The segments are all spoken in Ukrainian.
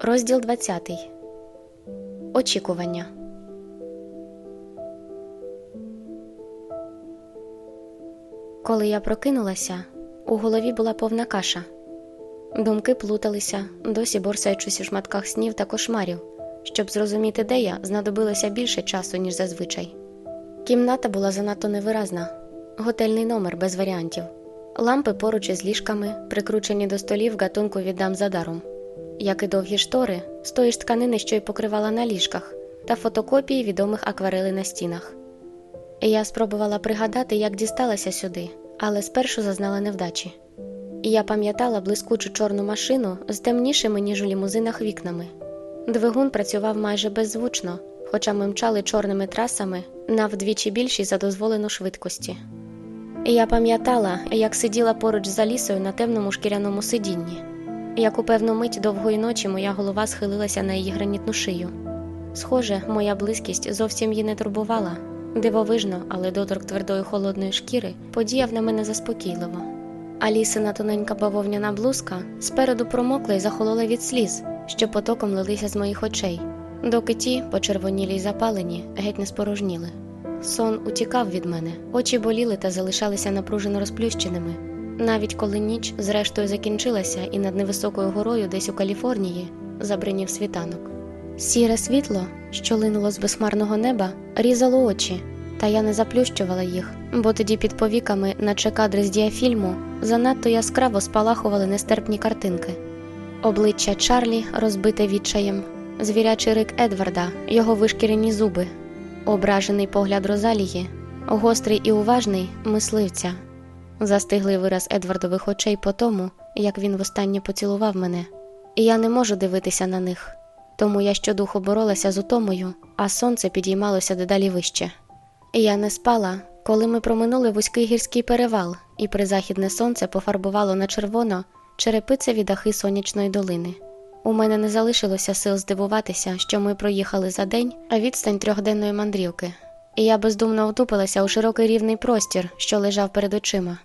Розділ 20. Очікування. Коли я прокинулася, у голові була повна каша. Думки плуталися, досі борсаючись у шматках снів та кошмарів. Щоб зрозуміти, де я, знадобилося більше часу, ніж зазвичай. Кімната була занадто невиразна, готельний номер без варіантів, лампи поруч із ліжками, прикручені до столів гатунку віддам за даром, як і довгі штори, з тої ж тканини, що й покривала на ліжках, та фотокопії відомих акварелей на стінах. Я спробувала пригадати, як дісталася сюди, але спершу зазнала невдачі. Я пам'ятала блискучу чорну машину з темнішими, ніж у лімузинах вікнами. Двигун працював майже беззвучно, хоча ми мчали чорними трасами на вдвічі більшій за дозволену швидкості. Я пам'ятала, як сиділа поруч з Алісою на темному шкіряному сидінні, як у певну мить довгої ночі моя голова схилилася на її гранітну шию. Схоже, моя близькість зовсім її не турбувала. Дивовижно, але доторк твердої холодної шкіри подіяв на мене заспокійливо. Алісина тоненька бавовняна блузка спереду промокла і захолола від сліз, що потоком лилися з моїх очей, доки ті, почервонілі й запалені, геть не спорожніли. Сон утікав від мене, очі боліли та залишалися напружено розплющеними. Навіть коли ніч, зрештою, закінчилася, і над невисокою горою, десь у Каліфорнії, забринів світанок. Сіре світло, що линуло з безхмарного неба, різало очі, та я не заплющувала їх, бо тоді під повіками, наче кадри з діафільму, занадто яскраво спалахували нестерпні картинки. Обличчя Чарлі, розбите відчаєм, звірячий рик Едварда, його вишкірені зуби, ображений погляд Розалії, гострий і уважний мисливця, застиглий вираз Едвардових очей по тому, як він востаннє поцілував мене, і я не можу дивитися на них. Тому я щодуху боролася з утомою, а сонце підіймалося дедалі вище. Я не спала, коли ми проминули вузький гірський перевал, і призахідне сонце пофарбувало на червоно черепицеві дахи сонячної долини. У мене не залишилося сил здивуватися, що ми проїхали за день, відстань трьохденної мандрівки, і я бездумно втупилася у широкий рівний простір, що лежав перед очима.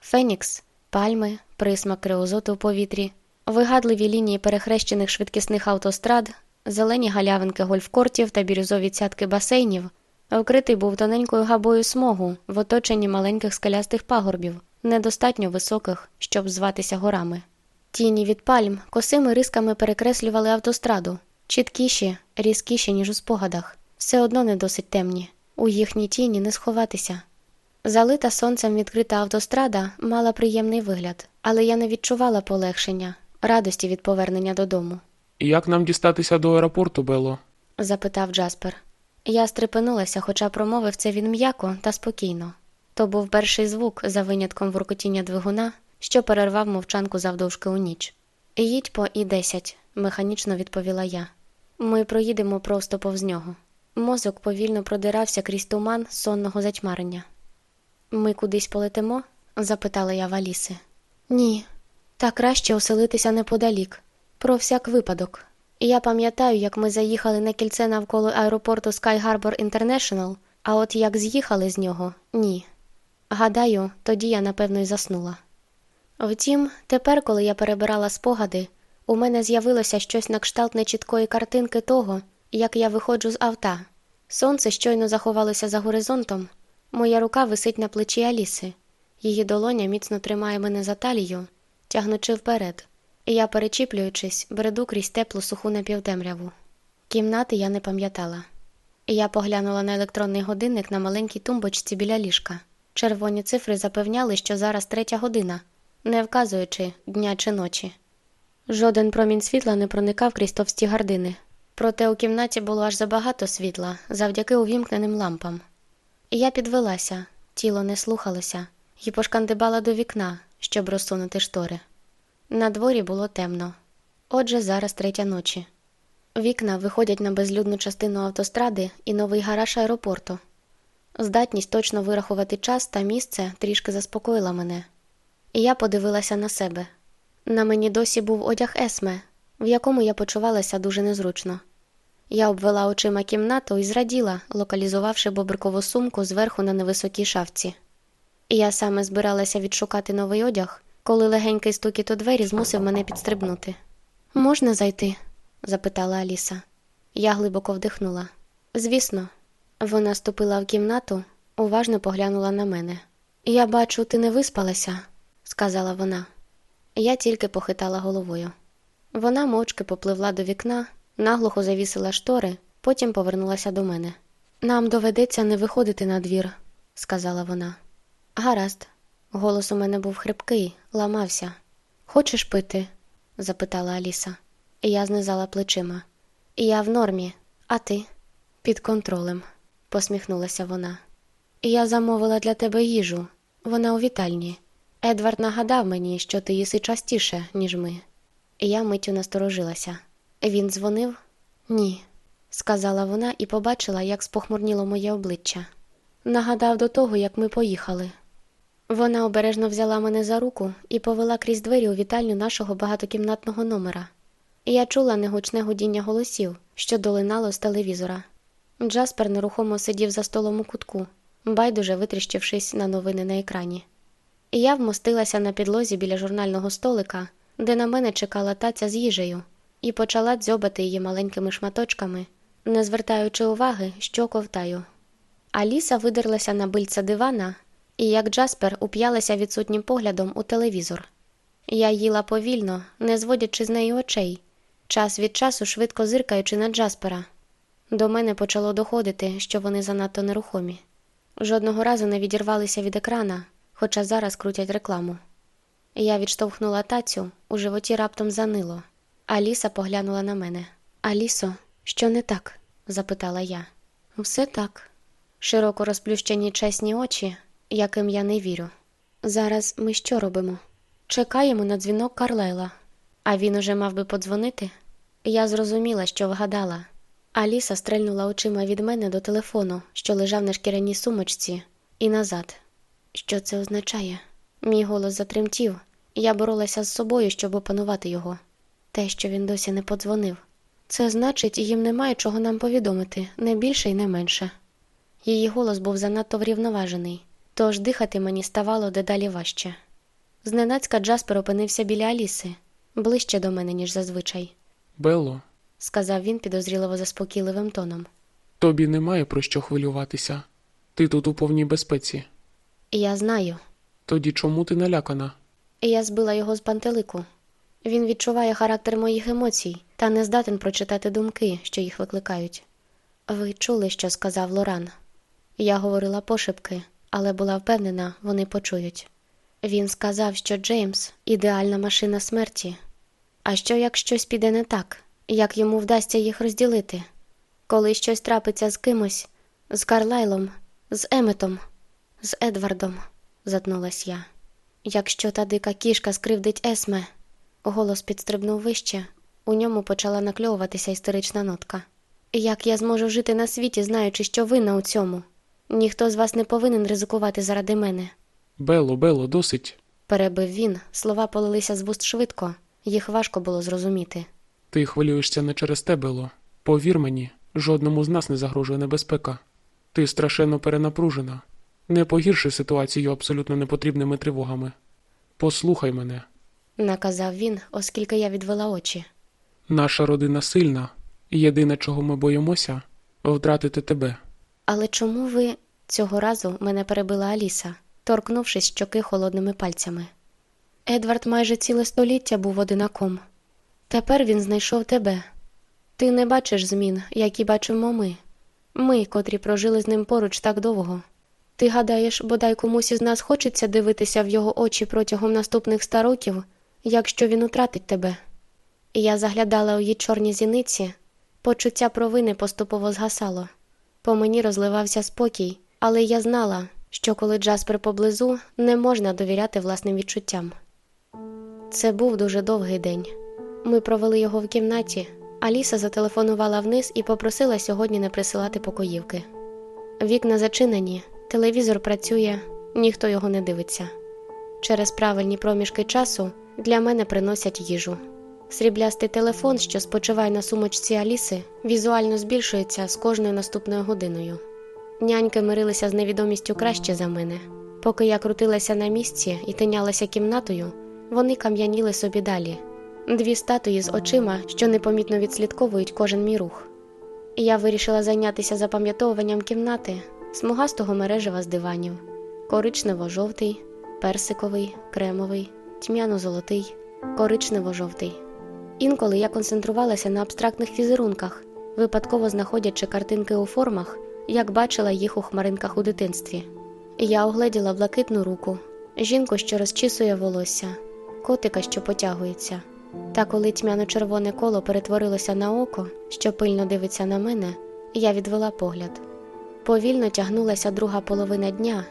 Фенікс, пальми, присмак креозоту в повітрі, вигадливі лінії перехрещених швидкісних автострад, зелені галявинки гольфкортів та бірюзові цятки басейнів, вкритий був тоненькою габою смогу в оточенні маленьких скелястих пагорбів, недостатньо високих, щоб зватися горами. Тіні від пальм косими рисками перекреслювали автостраду, чіткіші, різкіші, ніж у спогадах, все одно не досить темні, у їхній тіні не сховатися. Залита сонцем відкрита автострада мала приємний вигляд, але я не відчувала полегшення, радості від повернення додому, як нам дістатися до аеропорту, Бело? запитав Джаспер. Я стрепенулася, хоча промовив це він м'яко та спокійно. То був перший звук за винятком воркотіння двигуна, що перервав мовчанку завдовжки у ніч. Їдь по і 10 механічно відповіла я. Ми проїдемо просто повз нього. Мозок повільно продирався крізь туман сонного затьмарення. Ми кудись полетимо? запитала я Валіси. Ні, та краще оселитися неподалік, про всяк випадок. Я пам'ятаю, як ми заїхали на кільце навколо аеропорту Sky Harbor International, а от як з'їхали з нього ні. Гадаю, тоді я напевно й заснула. Втім, тепер, коли я перебирала спогади, у мене з'явилося щось на кшталт нечіткої картинки того, як я виходжу з авта. Сонце щойно заховалося за горизонтом, моя рука висить на плечі Аліси, її долоня міцно тримає мене за талію, тягнучи вперед, і я, перечіплюючись, бреду крізь теплу суху напівтемряву. Кімнати я не пам'ятала. Я поглянула на електронний годинник на маленькій тумбочці біля ліжка. Червоні цифри запевняли, що зараз третя година, не вказуючи дня чи ночі. Жоден промінь світла не проникав крізь товсті гардини, проте у кімнаті було аж забагато світла завдяки увімкненим лампам. Я підвелася, тіло не слухалося, і пошкандибала до вікна, щоб розсунути штори. На дворі було темно. Отже, зараз третя ночі. Вікна виходять на безлюдну частину автостради і новий гараж аеропорту. Здатність точно вирахувати час та місце трішки заспокоїла мене. Я подивилася на себе. На мені досі був одяг Есме, в якому я почувалася дуже незручно. Я обвела очима кімнату і зраділа, локалізувавши бобрикову сумку зверху на невисокій шафці. Я саме збиралася відшукати новий одяг, коли легенький стукіт у двері змусив мене підстрибнути. Можна зайти? запитала Аліса. Я глибоко вдихнула. Звісно, вона ступила в кімнату, уважно поглянула на мене. Я бачу, ти не виспалася, сказала вона. Я тільки похитала головою. Вона мовчки попливла до вікна, наглухо завісила штори, потім повернулася до мене. Нам доведеться не виходити на двір», – сказала вона. Гаразд. Голос у мене був хрипкий, ламався. Хочеш пити? запитала Аліса. Я знизала плечима. Я в нормі, а ти? Під контролем, посміхнулася вона. Я замовила для тебе їжу. Вона у вітальні. Едвард нагадав мені, що ти їси частіше, ніж ми. Я миттю насторожилася. Він дзвонив? Ні, сказала вона і побачила, як спохмурніло моє обличчя. Нагадав до того, як ми поїхали. Вона обережно взяла мене за руку і повела крізь двері у вітальню нашого багатокімнатного номера. Я чула негучне гудіння голосів, що долинало з телевізора. Джаспер нерухомо сидів за столом у кутку, байдуже витріщившись на новини на екрані. Я вмостилася на підлозі біля журнального столика, де на мене чекала таця з їжею, і почала дзьобати її маленькими шматочками, не звертаючи уваги, що ковтаю. Аліса видерлася на бильця дивана і, як Джаспер, уп'ялася відсутнім поглядом у телевізор. Я їла повільно, не зводячи з неї очей, час від часу швидко зиркаючи на Джаспера. До мене почало доходити, що вони занадто нерухомі. Жодного разу не відірвалися від екрана, хоча зараз крутять рекламу. Я відштовхнула тацю, у животі раптом занило. Аліса поглянула на мене. Алісо, що не так? запитала я. Все так. Широко розплющені чесні очі, яким я не вірю. Зараз ми що робимо? Чекаємо на дзвінок Карлайла. А він уже мав би подзвонити. Я зрозуміла, що вгадала. Аліса стрельнула очима від мене до телефону, що лежав на шкіряній сумочці, і назад. Що це означає? Мій голос затремтів, я боролася з собою, щоб опанувати його. Те, що він досі не подзвонив. Це значить, їм немає чого нам повідомити, не більше і не менше. Її голос був занадто врівноважений, тож дихати мені ставало дедалі важче. Зненацька Джаспер опинився біля Аліси, ближче до мене, ніж зазвичай, Белло, сказав він підозріливо заспокійливим тоном. тобі немає про що хвилюватися. Ти тут у повній безпеці. Я знаю. Тоді чому ти налякана? Я збила його з пантелику. Він відчуває характер моїх емоцій та не здатен прочитати думки, що їх викликають. Ви чули, що сказав Лоран? Я говорила пошепки, але була впевнена, вони почують. Він сказав, що Джеймс ідеальна машина смерті. А що як щось піде не так, як йому вдасться їх розділити? Коли щось трапиться з кимось, з Карлайлом, з Еметом, з Едвардом, затнулась я. Якщо та дика кішка скривдить Есме, голос підстрибнув вище, у ньому почала накльовуватися істерична нотка. Як я зможу жити на світі, знаючи, що винна у цьому? Ніхто з вас не повинен ризикувати заради мене. Белло, Белло, досить. Перебив він, слова полилися з вуст швидко, їх важко було зрозуміти. Ти хвилюєшся не через те, Белло. Повір мені, жодному з нас не загрожує небезпека. Ти страшенно перенапружена. Не погірши ситуацію абсолютно непотрібними тривогами. Послухай мене. Наказав він, оскільки я відвела очі. Наша родина сильна, і єдине, чого ми боїмося, втратити тебе. Але чому ви цього разу мене перебила Аліса, торкнувшись щоки холодними пальцями? Едвард майже ціле століття був одинаком. Тепер він знайшов тебе. Ти не бачиш змін, які бачимо ми. Ми, котрі прожили з ним поруч так довго. Ти гадаєш, бодай комусь із нас хочеться дивитися в його очі протягом наступних ста років, якщо він утратить тебе. Я заглядала у її чорні зіниці, почуття провини поступово згасало. По мені розливався спокій, але я знала, що коли Джаспер поблизу, не можна довіряти власним відчуттям. Це був дуже довгий день. Ми провели його в кімнаті. Аліса зателефонувала вниз і попросила сьогодні не присилати покоївки. Вікна зачинені, телевізор працює, ніхто його не дивиться. Через правильні проміжки часу для мене приносять їжу. Сріблястий телефон, що спочиває на сумочці Аліси, візуально збільшується з кожною наступною годиною. Няньки мирилися з невідомістю краще за мене. Поки я крутилася на місці і тинялася кімнатою, вони кам'яніли собі далі. дві статуї з очима, що непомітно відслідковують кожен мій рух. Я вирішила зайнятися запам'ятовуванням кімнати смугастого мережева з диванів, коричнево-жовтий, персиковий, кремовий, тьмяно-золотий, коричнево-жовтий. Інколи я концентрувалася на абстрактних візерунках, випадково знаходячи картинки у формах, як бачила їх у хмаринках у дитинстві. Я огледіла блакитну руку, жінку, що розчісує волосся, котика, що потягується. Та коли тьмяно-червоне коло перетворилося на око, що пильно дивиться на мене, я відвела погляд. Повільно тягнулася друга половина дня,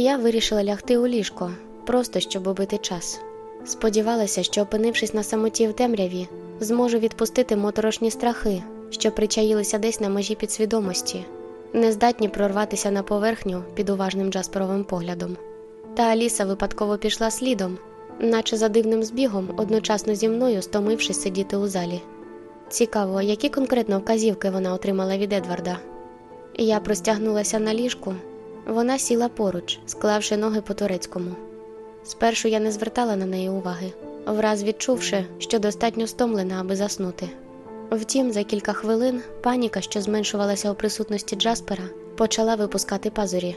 я вирішила лягти у ліжко, просто щоб убити час. Сподівалася, що, опинившись на самоті в темряві, зможу відпустити моторошні страхи, що причаїлися десь на межі підсвідомості, не здатні прорватися на поверхню під уважним Джасперовим поглядом. Та Аліса випадково пішла слідом, наче за дивним збігом, одночасно зі мною стомившись сидіти у залі. Цікаво, які конкретно вказівки вона отримала від Едварда. Я простягнулася на ліжку, вона сіла поруч, склавши ноги по турецькому. Спершу я не звертала на неї уваги, враз відчувши, що достатньо стомлена, аби заснути. Втім, за кілька хвилин паніка, що зменшувалася у присутності Джаспера, почала випускати пазурі.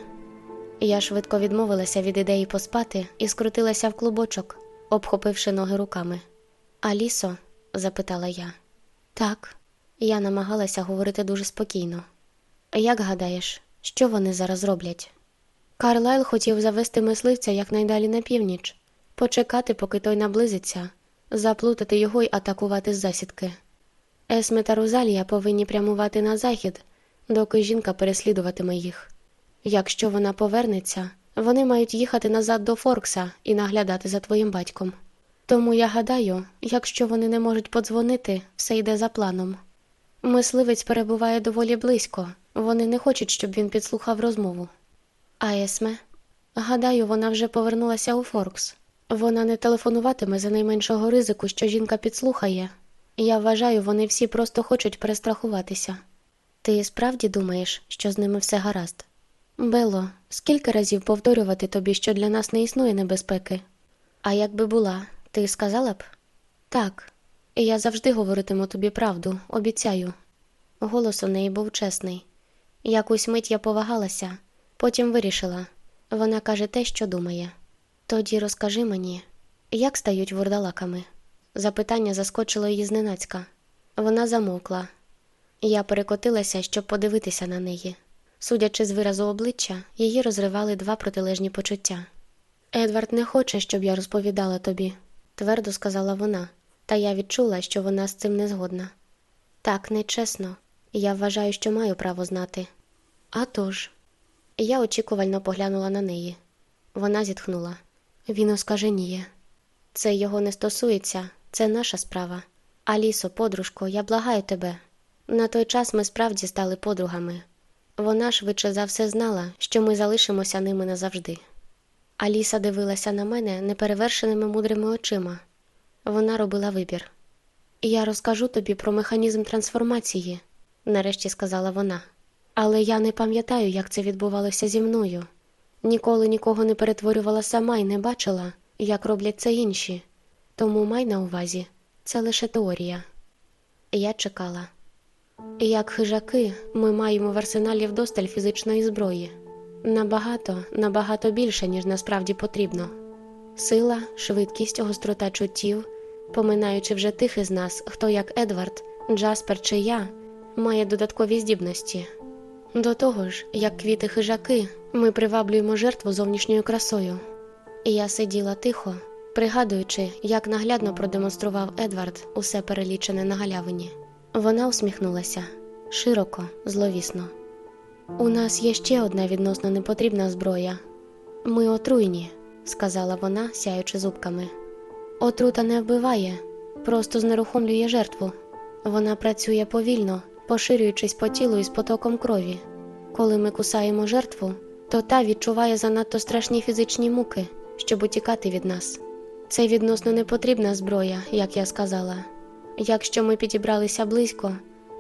Я швидко відмовилася від ідеї поспати і скрутилася в клубочок, обхопивши ноги руками. Алісо? запитала я. Так, я намагалася говорити дуже спокійно. Як гадаєш, що вони зараз роблять? Карлайл хотів завести мисливця якнайдалі на північ, почекати, поки той наблизиться, заплутати його й атакувати з засідки. Есме та Розалія повинні прямувати на захід, доки жінка переслідуватиме їх. Якщо вона повернеться, вони мають їхати назад до Форкса і наглядати за твоїм батьком. Тому я гадаю, якщо вони не можуть подзвонити, все йде за планом. Мисливець перебуває доволі близько, вони не хочуть, щоб він підслухав розмову. А Есме? Гадаю, вона вже повернулася у Форкс. Вона не телефонуватиме за найменшого ризику, що жінка підслухає. Я вважаю, вони всі просто хочуть перестрахуватися. Ти справді думаєш, що з ними все гаразд? Бело, скільки разів повторювати тобі, що для нас не існує небезпеки? А якби була, ти сказала б? Так, я завжди говоритиму тобі правду, обіцяю. Голос у неї був чесний. Якусь мить я повагалася, потім вирішила вона каже те, що думає. Тоді розкажи мені, як стають вурдалаками? Запитання заскочило її зненацька. Вона замовкла. Я перекотилася, щоб подивитися на неї. Судячи з виразу обличчя, її розривали два протилежні почуття. Едвард не хоче, щоб я розповідала тобі, твердо сказала вона, та я відчула, що вона з цим не згодна. Так, нечесно, я вважаю, що маю право знати. «А тож». Я очікувально поглянула на неї. Вона зітхнула. Він оскаженіє. Це його не стосується, це наша справа. Алісо, подружко, я благаю тебе. На той час ми справді стали подругами. Вона швидше за все знала, що ми залишимося ними назавжди. Аліса дивилася на мене неперевершеними мудрими очима. Вона робила вибір. Я розкажу тобі про механізм трансформації, нарешті сказала вона. Але я не пам'ятаю, як це відбувалося зі мною. Ніколи нікого не перетворювала сама і не бачила, як роблять це інші. Тому май на увазі, це лише теорія. Я чекала. Як хижаки, ми маємо в арсеналі вдосталь фізичної зброї набагато, набагато більше, ніж насправді потрібно. Сила, швидкість, гострота чуттів, поминаючи вже тих із нас, хто як Едвард, Джаспер чи я, має додаткові здібності. До того ж, як квіти хижаки, ми приваблюємо жертву зовнішньою красою. І я сиділа тихо, пригадуючи, як наглядно продемонстрував Едвард усе перелічене на галявині. Вона усміхнулася широко, зловісно. У нас є ще одна відносно непотрібна зброя. Ми отруйні, сказала вона, сяючи зубками. Отрута не вбиває, просто знерухомлює жертву. Вона працює повільно, поширюючись по тілу із потоком крові. Коли ми кусаємо жертву, то та відчуває занадто страшні фізичні муки, щоб утікати від нас. Це відносно непотрібна зброя, як я сказала. Якщо ми підібралися близько,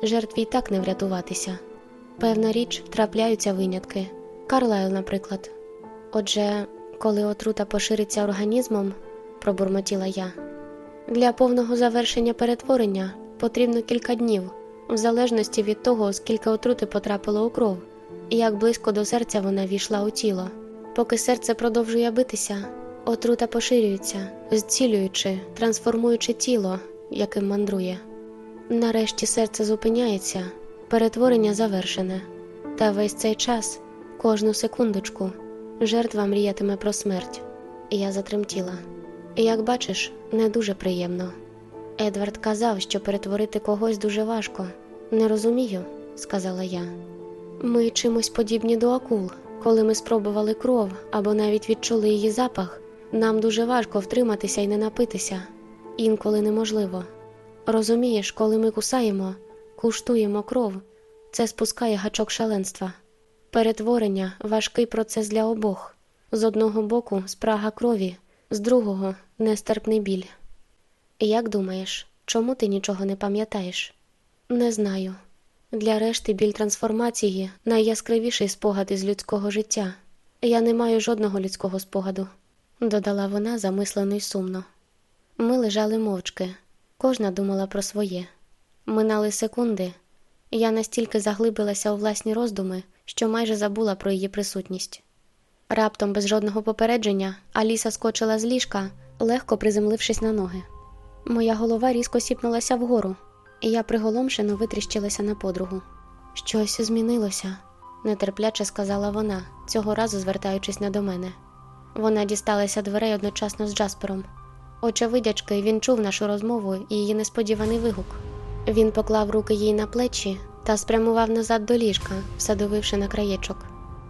жертві й так не врятуватися. Певна річ, трапляються винятки, Карлайл, наприклад. Отже, коли отрута пошириться організмом, пробурмотіла я, Для повного завершення перетворення потрібно кілька днів, в залежності від того, скільки отрути потрапило у кров, і як близько до серця вона війшла у тіло. Поки серце продовжує битися, отрута поширюється, зцілюючи, трансформуючи тіло, яким мандрує. Нарешті серце зупиняється, перетворення завершене. Та весь цей час, кожну секундочку, жертва мріятиме про смерть. І я затремтіла. Як бачиш, не дуже приємно. Едвард казав, що перетворити когось дуже важко. Не розумію, сказала я. Ми чимось подібні до акул. Коли ми спробували кров або навіть відчули її запах, нам дуже важко втриматися і не напитися. Інколи неможливо. Розумієш, коли ми кусаємо, куштуємо кров, це спускає гачок шаленства. Перетворення важкий процес для обох. З одного боку спрага крові, з другого нестерпний біль. Як думаєш, чому ти нічого не пам'ятаєш? Не знаю. Для решти біль трансформації найяскравіший спогад із людського життя. Я не маю жодного людського спогаду, додала вона замислено й сумно. Ми лежали мовчки, кожна думала про своє. Минали секунди. Я настільки заглибилася у власні роздуми, що майже забула про її присутність. Раптом, без жодного попередження, Аліса скочила з ліжка, легко приземлившись на ноги. Моя голова різко сіпнулася вгору, і я приголомшено витріщилася на подругу. Щось змінилося, нетерпляче сказала вона, цього разу звертаючись не до мене. Вона дісталася дверей одночасно з Джаспером. Очевидячки, він чув нашу розмову і її несподіваний вигук. Він поклав руки їй на плечі та спрямував назад до ліжка, всадовивши на краєчок.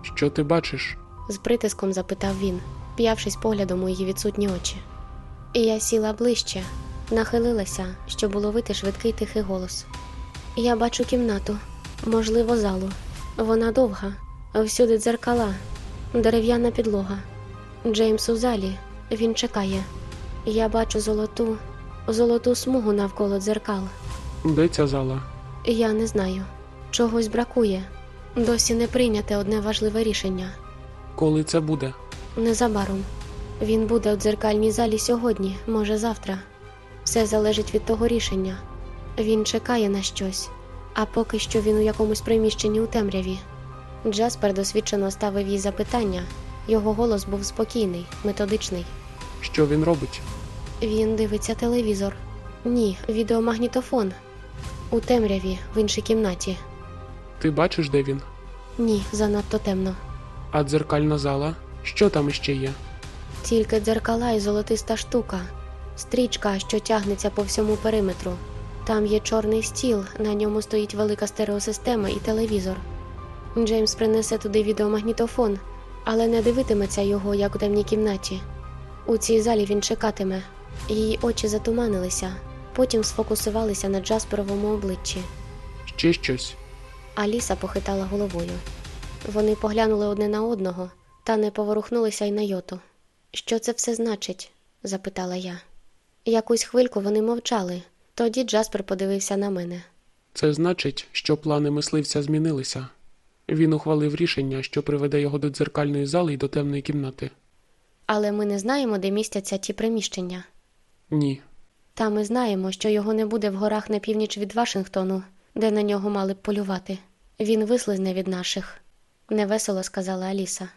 Що ти бачиш? З притиском запитав він, п'явшись поглядом у її відсутні очі. І я сіла ближче, нахилилася, щоб уловити швидкий тихий голос. Я бачу кімнату, можливо, залу. Вона довга, всюди дзеркала, дерев'яна підлога. Джеймс у залі, він чекає. Я бачу золоту, золоту смугу навколо дзеркал. Де ця зала? Я не знаю. Чогось бракує. Досі не прийняте одне важливе рішення. Коли це буде? Незабаром. Він буде у дзеркальній залі сьогодні, може завтра. Все залежить від того рішення. Він чекає на щось, а поки що він у якомусь приміщенні у темряві. Джаспер досвідчено ставив їй запитання. Його голос був спокійний, методичний. Що він робить? Він дивиться телевізор. Ні, відеомагнітофон. У темряві, в іншій кімнаті. Ти бачиш, де він? Ні, занадто темно. А дзеркальна зала? Що там іще є? Тільки дзеркала і золотиста штука, стрічка, що тягнеться по всьому периметру. Там є чорний стіл, на ньому стоїть велика стереосистема і телевізор. Джеймс принесе туди відеомагнітофон, але не дивитиметься його, як у темній кімнаті. У цій залі він чекатиме. Її очі затуманилися, потім сфокусувалися на Джасперовому обличчі. Ще щось? Аліса похитала головою. Вони поглянули одне на одного та не поворухнулися й на йоту. Що це все значить? запитала я. Якусь хвильку вони мовчали, тоді Джаспер подивився на мене. Це значить, що плани мисливця змінилися. Він ухвалив рішення, що приведе його до дзеркальної зали і до темної кімнати. Але ми не знаємо, де містяться ті приміщення. Ні. Та ми знаємо, що його не буде в горах на північ від Вашингтону, де на нього мали б полювати. Він вислизне від наших, невесело сказала Аліса.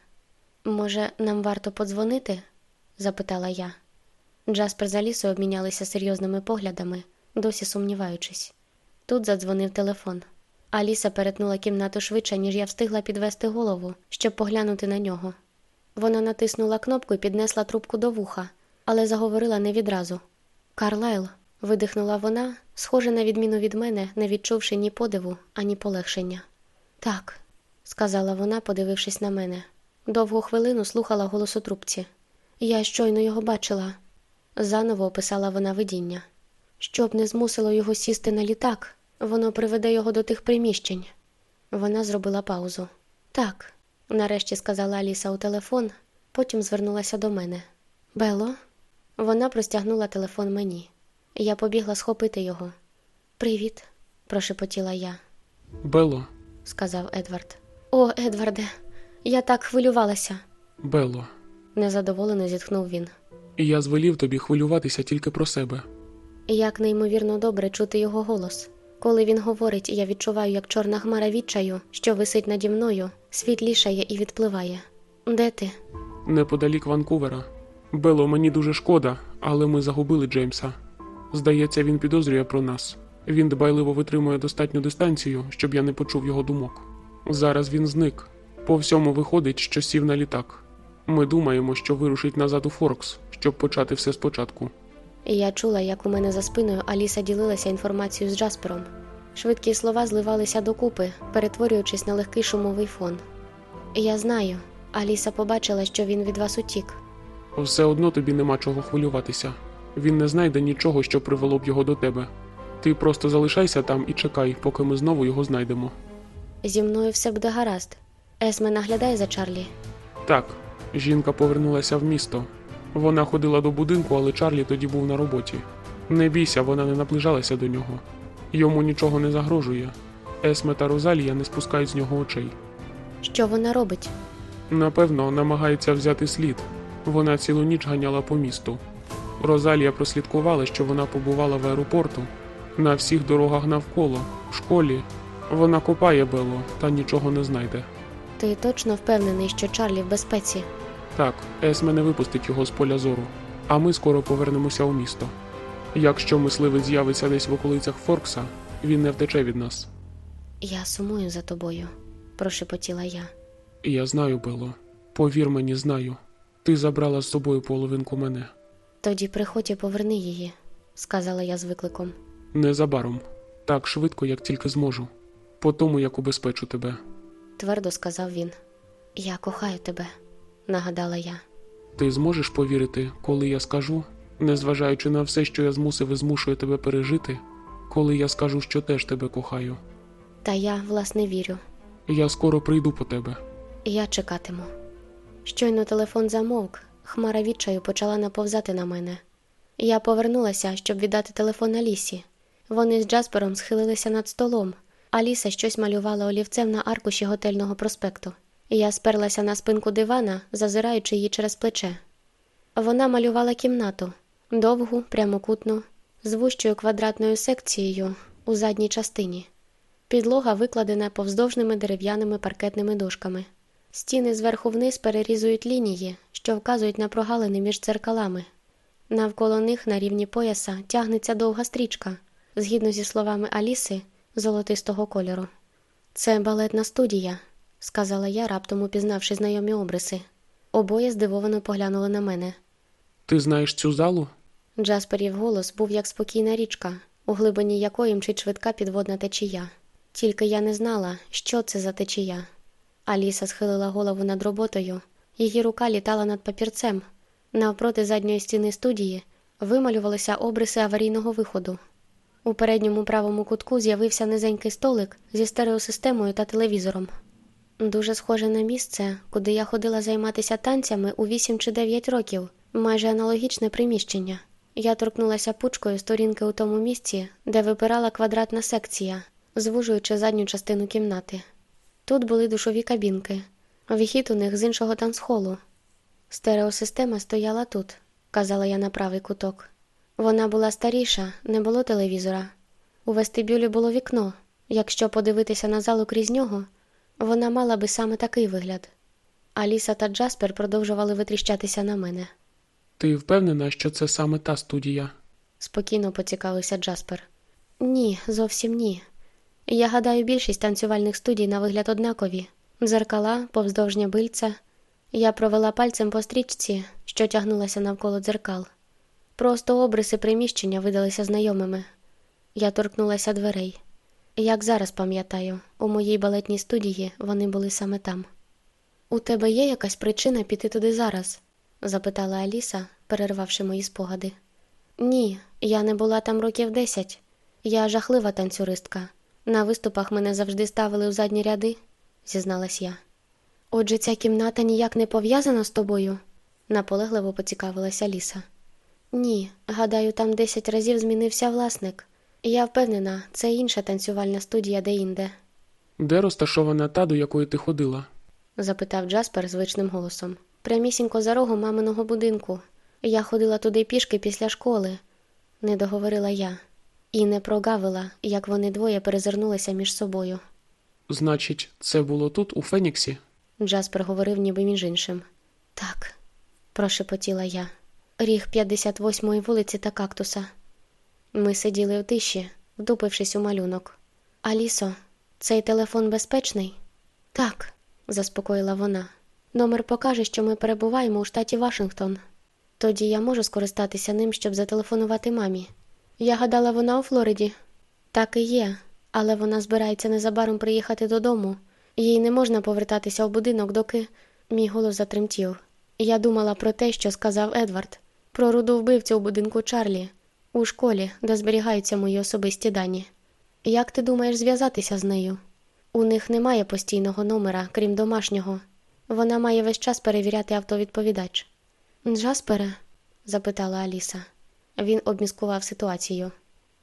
Може, нам варто подзвонити? запитала я. Джаспер з Алісою обмінялися серйозними поглядами, досі сумніваючись. Тут задзвонив телефон. Аліса перетнула кімнату швидше, ніж я встигла підвести голову, щоб поглянути на нього. Вона натиснула кнопку і піднесла трубку до вуха, але заговорила не відразу. Карлайл, видихнула вона, схоже на відміну від мене, не відчувши ні подиву, ані полегшення. Так, сказала вона, подивившись на мене. Довгу хвилину слухала голос у трубці. Я щойно його бачила. Заново описала вона видіння. Щоб не змусило його сісти на літак, воно приведе його до тих приміщень. Вона зробила паузу. Так, нарешті сказала Аліса у телефон, потім звернулася до мене. Бело? Вона простягнула телефон мені. Я побігла схопити його. Привіт, прошепотіла я, Бело, сказав Едвард. О, Едварде, я так хвилювалася, Бело. незадоволено зітхнув він. Я звелів тобі хвилюватися тільки про себе. Як неймовірно добре чути його голос. Коли він говорить, я відчуваю, як чорна хмара відчаю, що висить наді мною, світлішає і відпливає. Де ти? Неподалік Ванкувера. Бело, мені дуже шкода, але ми загубили Джеймса. Здається, він підозрює про нас. Він дбайливо витримує достатню дистанцію, щоб я не почув його думок. Зараз він зник. По всьому виходить, що сів на літак. Ми думаємо, що вирушить назад у Форкс, щоб почати все спочатку. Я чула, як у мене за спиною Аліса ділилася інформацією з Джаспером. Швидкі слова зливалися докупи, перетворюючись на легкий шумовий фон. Я знаю, Аліса побачила, що він від вас утік. Все одно тобі нема чого хвилюватися. Він не знайде нічого, що привело б його до тебе. Ти просто залишайся там і чекай, поки ми знову його знайдемо. Зі мною все буде гаразд. Есме наглядає за Чарлі. Так, жінка повернулася в місто. Вона ходила до будинку, але Чарлі тоді був на роботі. Не бійся, вона не наближалася до нього. Йому нічого не загрожує. Есме та Розалія не спускають з нього очей. Що вона робить? Напевно, намагається взяти слід. Вона цілу ніч ганяла по місту. Розалія прослідкувала, що вона побувала в аеропорту, на всіх дорогах навколо, в школі. Вона копає Бело та нічого не знайде. Ти точно впевнений, що Чарлі в безпеці? Так, Есме не випустить його з поля зору, а ми скоро повернемося у місто. Якщо мисливець з'явиться десь в околицях Форкса, він не втече від нас. Я сумую за тобою, прошепотіла я. Я знаю, Бело. Повір мені, знаю. Ти забрала з собою половинку мене. Тоді приходь і поверни її, сказала я з викликом. Незабаром, так швидко, як тільки зможу. По тому, як убезпечу тебе. Твердо сказав він. Я кохаю тебе, нагадала я. Ти зможеш повірити, коли я скажу, незважаючи на все, що я змусив і змушую тебе пережити, коли я скажу, що теж тебе кохаю. Та я, власне, вірю. Я скоро прийду по тебе. Я чекатиму. Щойно телефон замовк, хмара відчаю почала наповзати на мене. Я повернулася, щоб віддати телефон Алісі. Вони з Джаспером схилилися над столом. Аліса щось малювала олівцем на аркуші готельного проспекту. Я сперлася на спинку дивана, зазираючи її через плече. Вона малювала кімнату довгу, прямокутну, з вущою квадратною секцією у задній частині. Підлога викладена повздовжними дерев'яними паркетними дошками. Стіни зверху вниз перерізують лінії, що вказують на прогалини між дзеркалами. Навколо них на рівні пояса тягнеться довга стрічка, згідно зі словами Аліси, золотистого кольору. Це балетна студія, сказала я, раптом упізнавши знайомі обриси. Обоє здивовано поглянули на мене. Ти знаєш цю залу? Джасперів голос був як спокійна річка, у глибині якої мчить швидка підводна течія. Тільки я не знала, що це за течія. Аліса схилила голову над роботою, її рука літала над папірцем. Навпроти задньої стіни студії вималювалися обриси аварійного виходу. У передньому правому кутку з'явився низенький столик зі стереосистемою та телевізором. Дуже схоже на місце, куди я ходила займатися танцями у 8 чи 9 років, майже аналогічне приміщення. Я торкнулася пучкою сторінки у тому місці, де випирала квадратна секція, звужуючи задню частину кімнати. Тут були душові кабінки, вихід у них з іншого танцхолу. Стереосистема стояла тут, казала я на правий куток. Вона була старіша, не було телевізора. У вестибюлі було вікно. Якщо подивитися на залу крізь нього, вона мала би саме такий вигляд. Аліса та Джаспер продовжували витріщатися на мене. Ти впевнена, що це саме та студія? Спокійно поцікавився Джаспер. Ні, зовсім ні. Я гадаю, більшість танцювальних студій на вигляд однакові дзеркала, повздовжня бильця. Я провела пальцем по стрічці, що тягнулася навколо дзеркал. Просто обриси приміщення видалися знайомими. Я торкнулася дверей. Як зараз пам'ятаю, у моїй балетній студії вони були саме там. У тебе є якась причина піти туди зараз? запитала Аліса, перервавши мої спогади. Ні, я не була там років десять. Я жахлива танцюристка. На виступах мене завжди ставили у задні ряди, зізналась я. Отже, ця кімната ніяк не пов'язана з тобою? наполегливо поцікавилася Ліса. Ні, гадаю, там десять разів змінився власник. Я впевнена, це інша танцювальна студія де-інде, Де розташована та, до якої ти ходила? запитав Джаспер звичним голосом. Прямісінько за рогом маминого будинку. Я ходила туди пішки після школи. не договорила я, і не прогавила, як вони двоє перезирнулися між собою. Значить, це було тут, у Феніксі? Джаспер говорив ніби між іншим. Так, прошепотіла я. Ріг 58-ї вулиці та кактуса. Ми сиділи в тиші, вдупившись у малюнок. Алісо, цей телефон безпечний? Так, заспокоїла вона. Номер покаже, що ми перебуваємо у штаті Вашингтон. Тоді я можу скористатися ним, щоб зателефонувати мамі. Я гадала, вона у Флориді. Так і є, але вона збирається незабаром приїхати додому. Їй не можна повертатися в будинок, доки мій голос затремтів. Я думала про те, що сказав Едвард, про руду вбивцю у будинку Чарлі, у школі, де зберігаються мої особисті дані. Як ти думаєш зв'язатися з нею? У них немає постійного номера, крім домашнього. Вона має весь час перевіряти автовідповідач. Джаспере? запитала Аліса. Він обміскував ситуацію.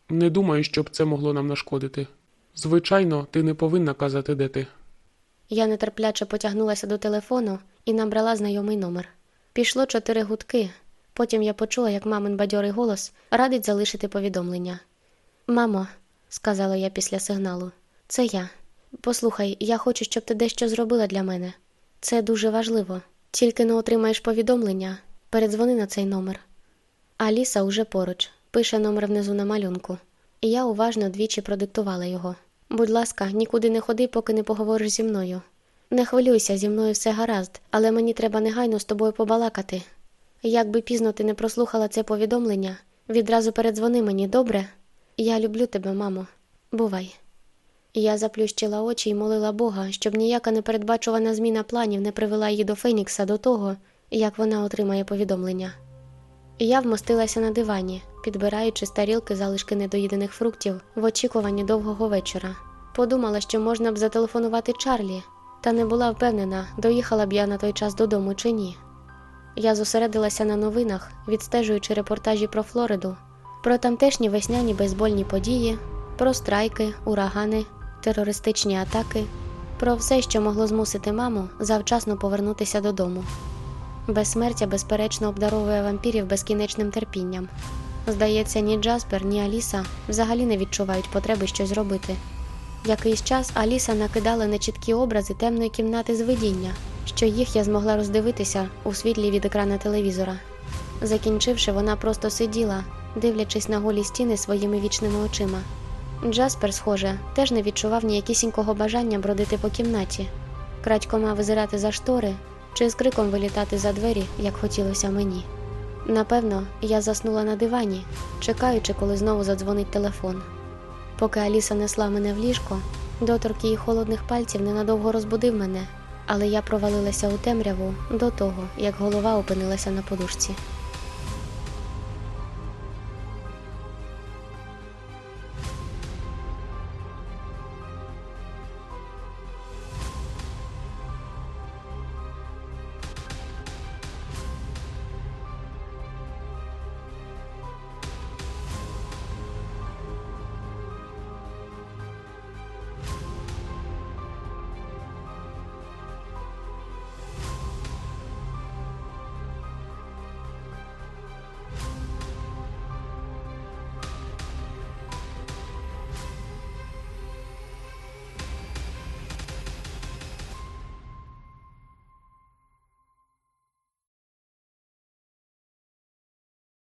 Не думаю, щоб це могло нам нашкодити. Звичайно, ти не повинна казати, де ти. Я нетерпляче потягнулася до телефону і набрала знайомий номер. Пішло чотири гудки. Потім я почула, як мамин бадьорий голос радить залишити повідомлення. Мамо, сказала я після сигналу, це я. Послухай, я хочу, щоб ти дещо зробила для мене. Це дуже важливо. Тільки не отримаєш повідомлення, передзвони на цей номер. Аліса уже поруч, пише номер внизу на малюнку, і я уважно двічі продиктувала його. Будь ласка, нікуди не ходи, поки не поговориш зі мною. Не хвилюйся, зі мною все гаразд, але мені треба негайно з тобою побалакати. Як би пізно ти не прослухала це повідомлення, відразу передзвони мені, добре? Я люблю тебе, мамо. Бувай. Я заплющила очі і молила Бога, щоб ніяка непередбачувана зміна планів не привела її до Фенікса до того, як вона отримає повідомлення. Я вмостилася на дивані, підбираючи з тарілки залишки недоїдених фруктів в очікуванні довгого вечора. Подумала, що можна б зателефонувати Чарлі, та не була впевнена, доїхала б я на той час додому чи ні. Я зосередилася на новинах, відстежуючи репортажі про Флориду, про тамтешні весняні бейсбольні події, про страйки, урагани, терористичні атаки, про все, що могло змусити маму завчасно повернутися додому. Безсмертя, безперечно, обдаровує вампірів безкінечним терпінням. Здається, ні Джаспер, ні Аліса взагалі не відчувають потреби щось робити. Якийсь час Аліса накидала нечіткі образи темної кімнати з видіння, що їх я змогла роздивитися у світлі від екрана телевізора. Закінчивши, вона просто сиділа, дивлячись на голі стіни своїми вічними очима. Джаспер, схоже, теж не відчував ніякісінького бажання бродити по кімнаті, крадькома визирати за штори чи з криком вилітати за двері, як хотілося мені. Напевно, я заснула на дивані, чекаючи, коли знову задзвонить телефон. Поки Аліса несла мене в ліжко, доторк її холодних пальців ненадовго розбудив мене, але я провалилася у темряву до того, як голова опинилася на подушці.